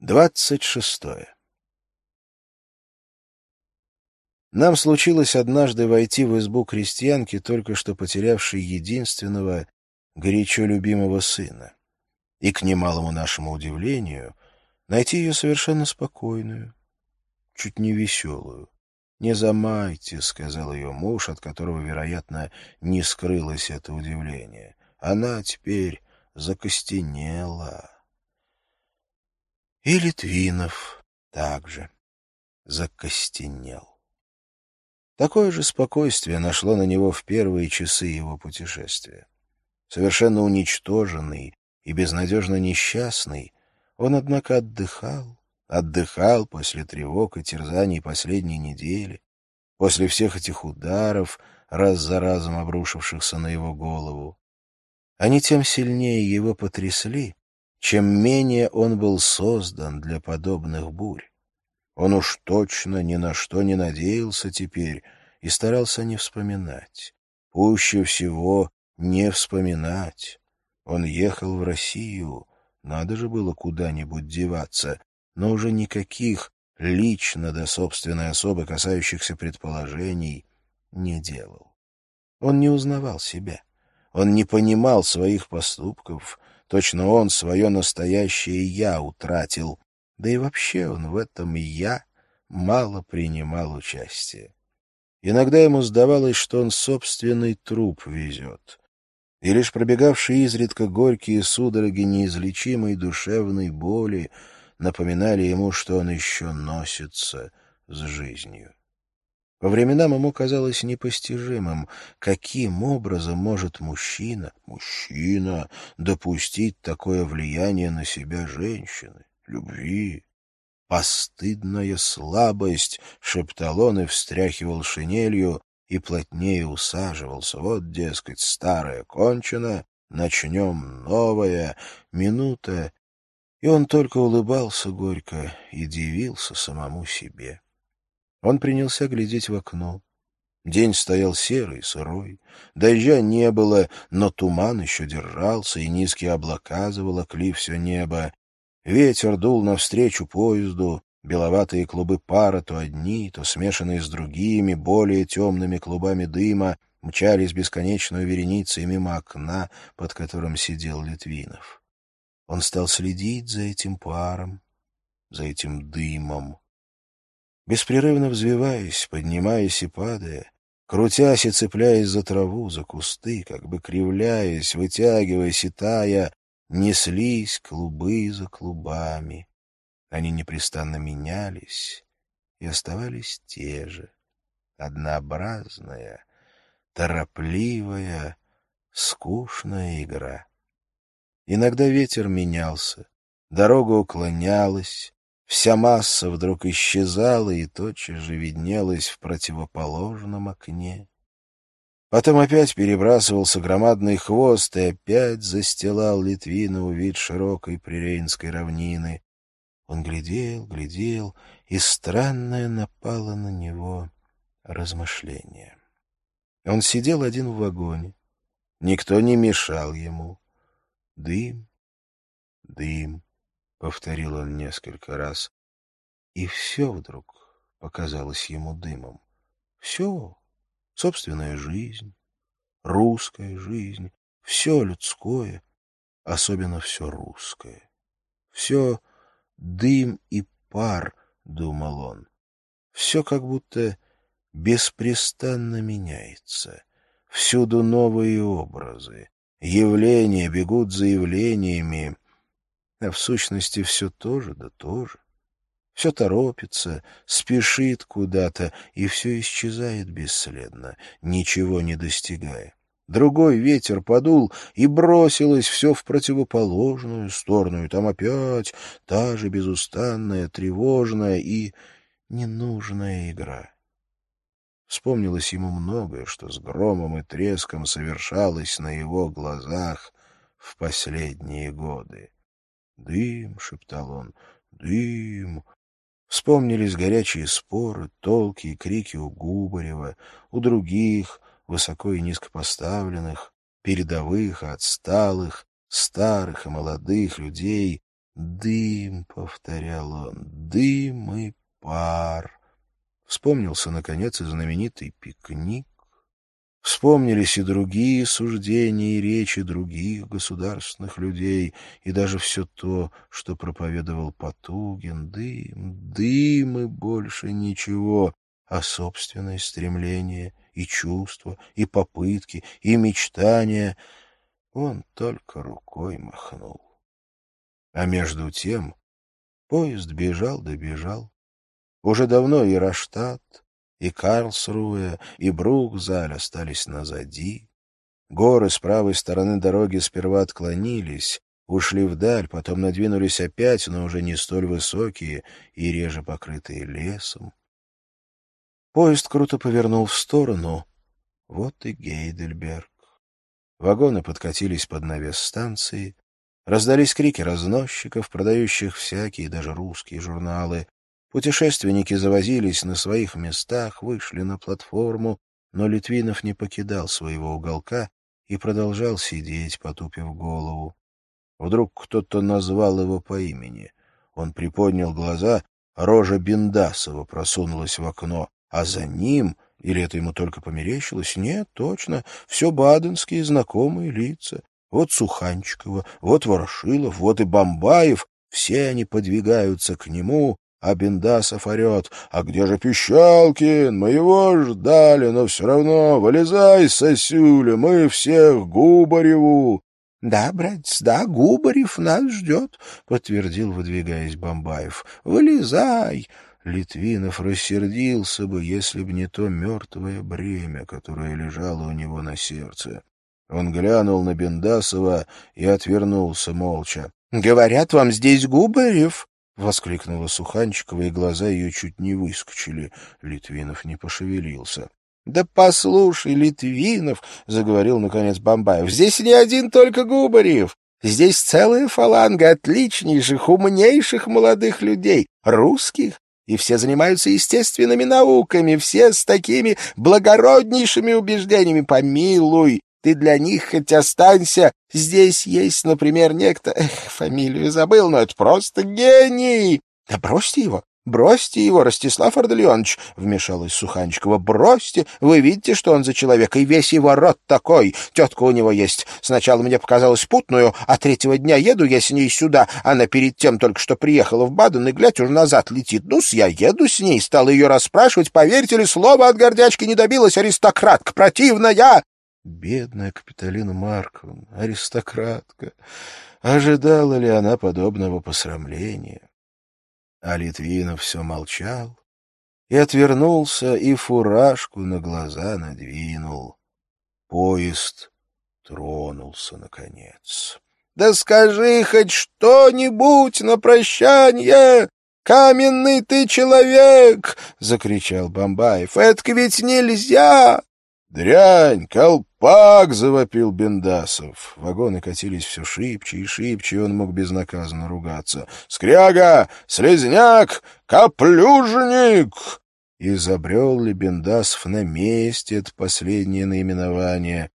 Двадцать шестое. Нам случилось однажды войти в избу крестьянки, только что потерявшей единственного, горячо любимого сына. И, к немалому нашему удивлению, найти ее совершенно спокойную, чуть не веселую. «Не замайте», — сказал ее муж, от которого, вероятно, не скрылось это удивление. «Она теперь закостенела». И Литвинов также закостенел. Такое же спокойствие нашло на него в первые часы его путешествия. Совершенно уничтоженный и безнадежно несчастный, он, однако, отдыхал, отдыхал после тревог и терзаний последней недели, после всех этих ударов, раз за разом обрушившихся на его голову. Они тем сильнее его потрясли, чем менее он был создан для подобных бурь. Он уж точно ни на что не надеялся теперь и старался не вспоминать. Пуще всего не вспоминать. Он ехал в Россию, надо же было куда-нибудь деваться, но уже никаких лично до собственной особы касающихся предположений не делал. Он не узнавал себя. Он не понимал своих поступков, Точно он свое настоящее «я» утратил. Да и вообще он в этом «я» мало принимал участие. Иногда ему сдавалось, что он собственный труп везет. И лишь пробегавшие изредка горькие судороги неизлечимой душевной боли напоминали ему, что он еще носится с жизнью. По временам ему казалось непостижимым, каким образом может мужчина, мужчина, допустить такое влияние на себя женщины, любви. «Постыдная слабость!» — шептал он и встряхивал шинелью, и плотнее усаживался. Вот, дескать, старое кончено, начнем новое, минута. И он только улыбался горько и дивился самому себе. Он принялся глядеть в окно. День стоял серый, сырой. Дождя не было, но туман еще держался, и низкие облака заволокли все небо. Ветер дул навстречу поезду, беловатые клубы пара, то одни, то смешанные с другими, более темными клубами дыма, мчались бесконечную вереницей мимо окна, под которым сидел Литвинов. Он стал следить за этим паром, за этим дымом. Беспрерывно взвиваясь, поднимаясь и падая, крутясь и цепляясь за траву, за кусты, как бы кривляясь, вытягиваясь и тая, неслись клубы за клубами. Они непрестанно менялись и оставались те же. Однообразная, торопливая, скучная игра. Иногда ветер менялся, дорога уклонялась, Вся масса вдруг исчезала и тотчас же виднелась в противоположном окне. Потом опять перебрасывался громадный хвост и опять застилал Литвинову вид широкой прирейнской равнины. Он глядел, глядел, и странное напало на него размышление. Он сидел один в вагоне. Никто не мешал ему. Дым, дым. — повторил он несколько раз. И все вдруг показалось ему дымом. Все, собственная жизнь, русская жизнь, все людское, особенно все русское. Все дым и пар, — думал он. Все как будто беспрестанно меняется. Всюду новые образы. Явления бегут за явлениями, а в сущности все то же, да то же. Все торопится, спешит куда-то, и все исчезает бесследно, ничего не достигая. Другой ветер подул, и бросилось все в противоположную сторону, и там опять та же безустанная, тревожная и ненужная игра. Вспомнилось ему многое, что с громом и треском совершалось на его глазах в последние годы. «Дым», — шептал он, — «дым». Вспомнились горячие споры, толки и крики у Губарева, у других, высоко и низко поставленных, передовых, отсталых, старых и молодых людей, «Дым», — повторял он, — «дым и пар». Вспомнился, наконец, и знаменитый пикник. Вспомнились и другие суждения и речи других государственных людей, и даже все то, что проповедовал Потугин. Дым, дым и больше ничего, а собственное стремление и чувства, и попытки, и мечтания он только рукой махнул. А между тем поезд бежал да. Уже давно и Раштат, и Карлсруэ, и Брукзаль остались назади. Горы с правой стороны дороги сперва отклонились, ушли вдаль, потом надвинулись опять, но уже не столь высокие и реже покрытые лесом. Поезд круто повернул в сторону. Вот и Гейдельберг. Вагоны подкатились под навес станции. Раздались крики разносчиков, продающих всякие, даже русские журналы. Путешественники завозились на своих местах, вышли на платформу, но Литвинов не покидал своего уголка и продолжал сидеть, потупив голову. Вдруг кто-то назвал его по имени. Он приподнял глаза, рожа Бендасова просунулась в окно, а за ним, или это ему только померещилось, нет, точно, все баденские знакомые лица. Вот Суханчикова, вот Ворошилов, вот и Бомбаев, все они подвигаются к нему, а Бендасов орет. «А где же Пищалкин? Мы его ждали, но все равно вылезай, сосюля, мы всех Губареву!» «Да, братец, да, Губарев нас ждет», — подтвердил, выдвигаясь Бомбаев. «Вылезай!» Литвинов рассердился бы, если б не то мертвое бремя, которое лежало у него на сердце. Он глянул на Бендасова и отвернулся молча. — Говорят, вам здесь Губарев? — воскликнула Суханчикова, и глаза ее чуть не выскочили. Литвинов не пошевелился. — Да послушай, Литвинов, — заговорил, наконец, Бомбаев, — здесь не один только Губарев. Здесь целая фаланга отличнейших, умнейших молодых людей, русских, и все занимаются естественными науками, все с такими благороднейшими убеждениями. Помилуй, ты для них хоть останься. Здесь есть, например, некто... Эх, фамилию забыл, но это просто гений. Да бросьте его, бросьте его, Ростислав Ардальонович, — вмешалась Суханчикова. Бросьте, вы видите, что он за человек, и весь его род такой. Тетка у него есть. Сначала мне показалось путную, а третьего дня еду я с ней сюда. Она перед тем только что приехала в Баден, и, глядь, уже назад летит. Ну-с, я еду с ней, стала ее расспрашивать. Поверьте ли, слова от гордячки не добилась аристократка противная. Бедная Капиталина Марковна, аристократка. Ожидала ли она подобного посрамления? А Литвинов все молчал и отвернулся, и фуражку на глаза надвинул. Поезд тронулся, наконец. — Да скажи хоть что-нибудь на прощание! Каменный ты человек! — закричал Бомбаев. — Это ведь нельзя! «Дрянь! Колпак!» — завопил Бендасов. Вагоны катились все шибче и шибче, и он мог безнаказанно ругаться. «Скряга! Слезняк! Каплюжник!» Изобрел ли Бендасов на месте это последнее наименование?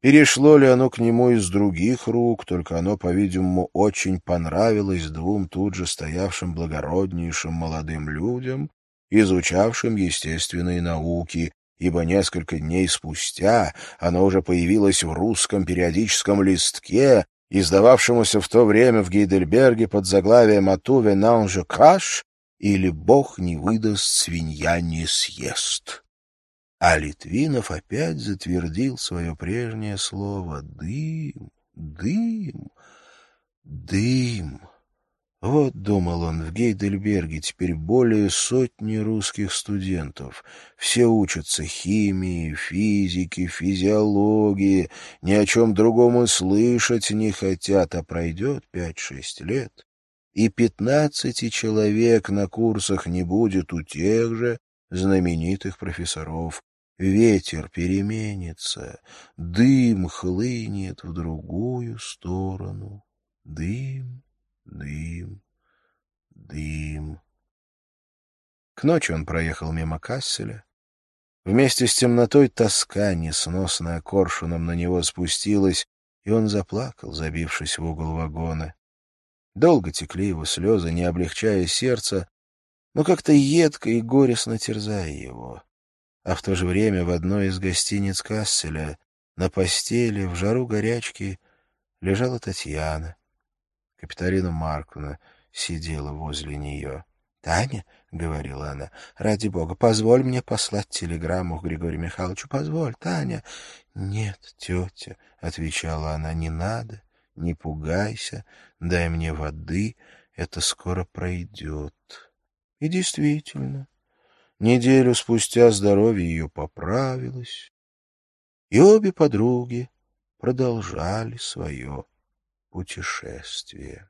Перешло ли оно к нему из других рук, только оно, по-видимому, очень понравилось двум тут же стоявшим благороднейшим молодым людям, изучавшим естественные науки, ибо несколько дней спустя оно уже появилось в русском периодическом листке, издававшемуся в то время в Гейдельберге под заглавием «Атуве нанже краш» или «Бог не выдаст, свинья не съест». А Литвинов опять затвердил свое прежнее слово «дым, дым, дым». Вот, думал он, в Гейдельберге теперь более сотни русских студентов. Все учатся химии, физике, физиологии, ни о чем другом и слышать не хотят, а пройдет пять-шесть лет, и пятнадцати человек на курсах не будет у тех же знаменитых профессоров. Ветер переменится, дым хлынет в другую сторону. Дым Дым, дым. К ночи он проехал мимо Касселя. Вместе с темнотой тоска, несносная коршуном, на него спустилась, и он заплакал, забившись в угол вагона. Долго текли его слезы, не облегчая сердце, но как-то едко и горестно терзая его. А в то же время в одной из гостиниц Касселя на постели в жару горячки лежала Татьяна. Капиталина Марковна сидела возле нее. — Таня, — говорила она, — ради бога, позволь мне послать телеграмму Григорию Михайловичу. Позволь, Таня. — Нет, тетя, — отвечала она, — не надо, не пугайся, дай мне воды, это скоро пройдет. И действительно, неделю спустя здоровье ее поправилось, и обе подруги продолжали свое путешествие.